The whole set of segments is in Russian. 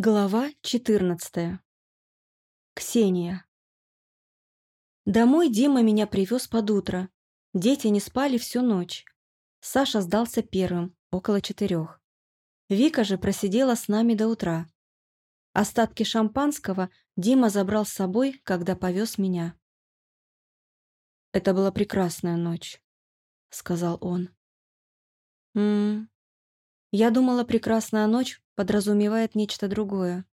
Глава 14. Ксения. Домой Дима меня привез под утро. Дети не спали всю ночь. Саша сдался первым, около четырех. Вика же просидела с нами до утра. Остатки шампанского Дима забрал с собой, когда повез меня. «Это была прекрасная ночь», — сказал он. «М-м, я думала, прекрасная ночь подразумевает нечто другое.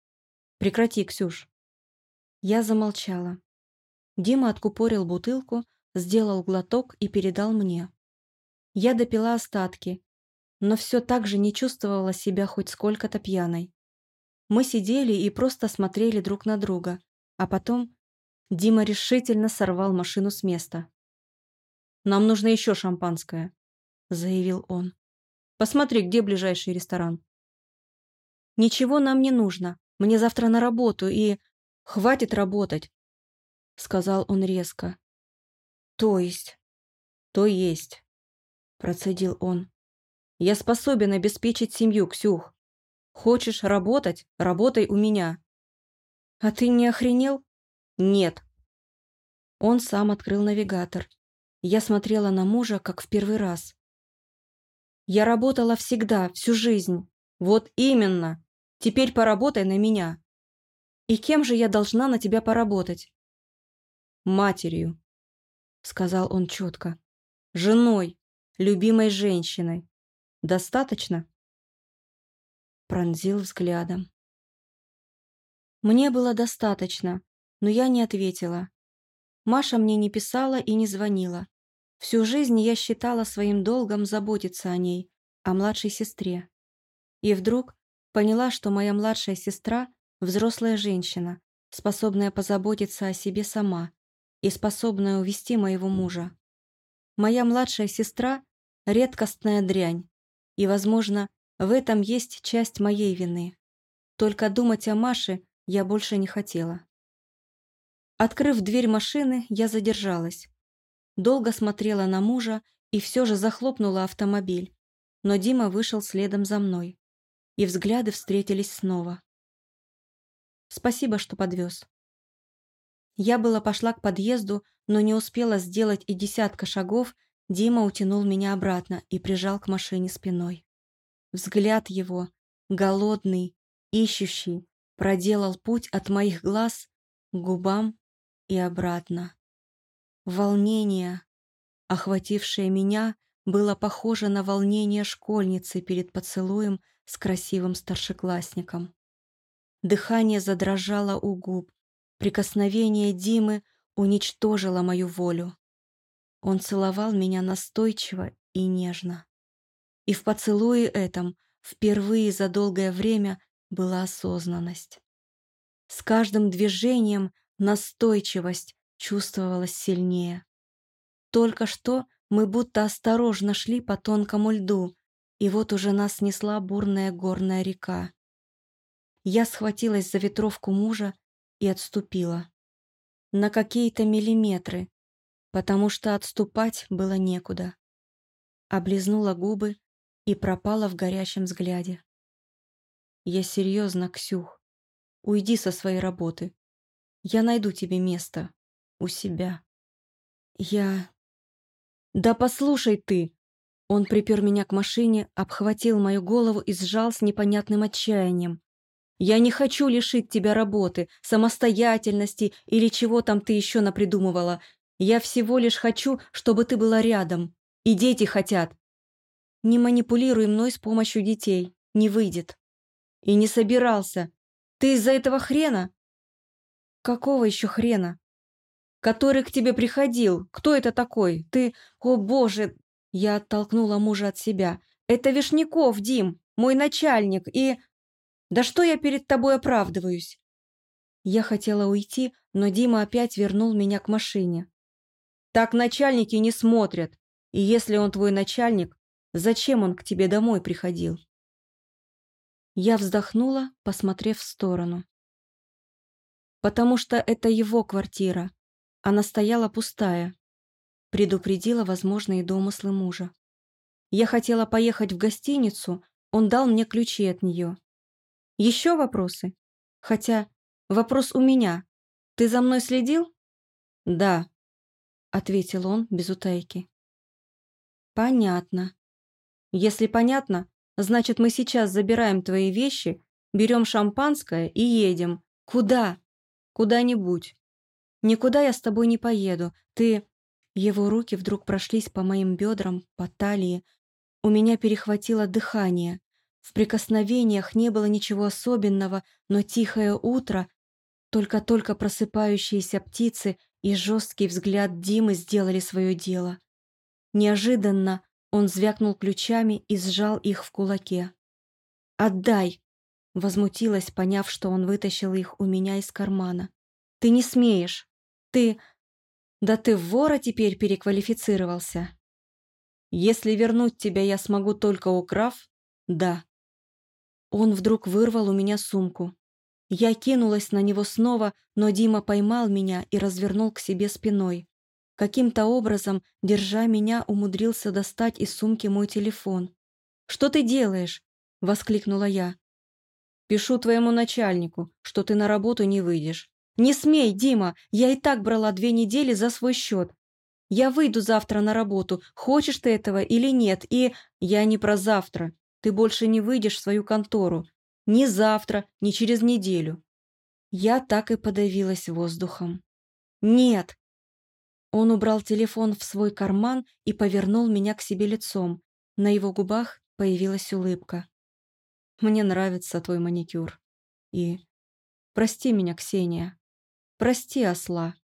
Прекрати, Ксюш. Я замолчала. Дима откупорил бутылку, сделал глоток и передал мне. Я допила остатки, но все так же не чувствовала себя хоть сколько-то пьяной. Мы сидели и просто смотрели друг на друга, а потом Дима решительно сорвал машину с места. «Нам нужно еще шампанское», — заявил он. Посмотри, где ближайший ресторан. Ничего нам не нужно. Мне завтра на работу и... Хватит работать, сказал он резко. То есть? То есть, процедил он. Я способен обеспечить семью, Ксюх. Хочешь работать? Работай у меня. А ты не охренел? Нет. Он сам открыл навигатор. Я смотрела на мужа, как в первый раз. Я работала всегда, всю жизнь. Вот именно. Теперь поработай на меня. И кем же я должна на тебя поработать? Матерью, сказал он четко. Женой, любимой женщиной. Достаточно? Пронзил взглядом. Мне было достаточно, но я не ответила. Маша мне не писала и не звонила. Всю жизнь я считала своим долгом заботиться о ней, о младшей сестре. И вдруг поняла, что моя младшая сестра – взрослая женщина, способная позаботиться о себе сама и способная увести моего мужа. Моя младшая сестра – редкостная дрянь, и, возможно, в этом есть часть моей вины. Только думать о Маше я больше не хотела. Открыв дверь машины, я задержалась. Долго смотрела на мужа и все же захлопнула автомобиль. Но Дима вышел следом за мной. И взгляды встретились снова. Спасибо, что подвез. Я была пошла к подъезду, но не успела сделать и десятка шагов, Дима утянул меня обратно и прижал к машине спиной. Взгляд его, голодный, ищущий, проделал путь от моих глаз к губам и обратно. Волнение, охватившее меня, было похоже на волнение школьницы перед поцелуем с красивым старшеклассником. Дыхание задрожало у губ, прикосновение Димы уничтожило мою волю. Он целовал меня настойчиво и нежно. И в поцелуе этом впервые за долгое время была осознанность. С каждым движением настойчивость чувствовалось сильнее. Только что мы будто осторожно шли по тонкому льду, и вот уже нас снесла бурная горная река. Я схватилась за ветровку мужа и отступила. На какие-то миллиметры, потому что отступать было некуда. Облизнула губы и пропала в горящем взгляде. Я серьезно, Ксюх. Уйди со своей работы. Я найду тебе место у себя. Я... Да послушай ты! Он припер меня к машине, обхватил мою голову и сжал с непонятным отчаянием. «Я не хочу лишить тебя работы, самостоятельности или чего там ты еще напридумывала. Я всего лишь хочу, чтобы ты была рядом. И дети хотят. Не манипулируй мной с помощью детей. Не выйдет. И не собирался. Ты из-за этого хрена? Какого еще хрена? который к тебе приходил. Кто это такой? Ты... О, боже!» Я оттолкнула мужа от себя. «Это Вишняков, Дим, мой начальник, и... Да что я перед тобой оправдываюсь?» Я хотела уйти, но Дима опять вернул меня к машине. «Так начальники не смотрят. И если он твой начальник, зачем он к тебе домой приходил?» Я вздохнула, посмотрев в сторону. «Потому что это его квартира, она стояла пустая. Предупредила возможные домыслы мужа. Я хотела поехать в гостиницу, он дал мне ключи от нее. Еще вопросы? Хотя вопрос у меня. Ты за мной следил? Да, ответил он без утайки. Понятно. Если понятно, значит мы сейчас забираем твои вещи, берем шампанское и едем. Куда? Куда-нибудь. Никуда я с тобой не поеду. Ты... Его руки вдруг прошлись по моим бедрам, по талии. У меня перехватило дыхание. В прикосновениях не было ничего особенного, но тихое утро, только-только просыпающиеся птицы и жесткий взгляд Димы сделали свое дело. Неожиданно он звякнул ключами и сжал их в кулаке. «Отдай!» — возмутилась, поняв, что он вытащил их у меня из кармана. «Ты не смеешь! Ты... Да ты в вора теперь переквалифицировался!» «Если вернуть тебя я смогу только украв, да», он вдруг вырвал у меня сумку. Я кинулась на него снова, но Дима поймал меня и развернул к себе спиной. Каким-то образом, держа меня, умудрился достать из сумки мой телефон. «Что ты делаешь?» — воскликнула я. «Пишу твоему начальнику, что ты на работу не выйдешь». «Не смей, Дима, я и так брала две недели за свой счет. Я выйду завтра на работу, хочешь ты этого или нет, и я не про завтра ты больше не выйдешь в свою контору. Ни завтра, ни через неделю. Я так и подавилась воздухом. Нет. Он убрал телефон в свой карман и повернул меня к себе лицом. На его губах появилась улыбка. Мне нравится твой маникюр. И прости меня, Ксения. Прости, осла.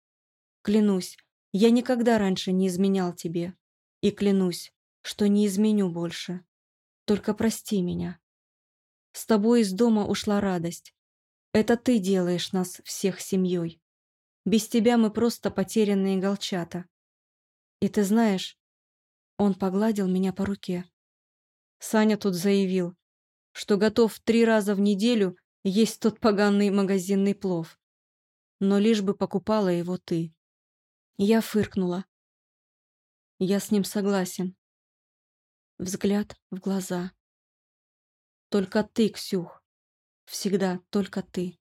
Клянусь, я никогда раньше не изменял тебе. И клянусь, что не изменю больше. Только прости меня. С тобой из дома ушла радость. Это ты делаешь нас всех семьей. Без тебя мы просто потерянные голчата. И ты знаешь, он погладил меня по руке. Саня тут заявил, что готов три раза в неделю есть тот поганый магазинный плов. Но лишь бы покупала его ты. Я фыркнула. Я с ним согласен взгляд в глаза. Только ты, Ксюх, всегда только ты.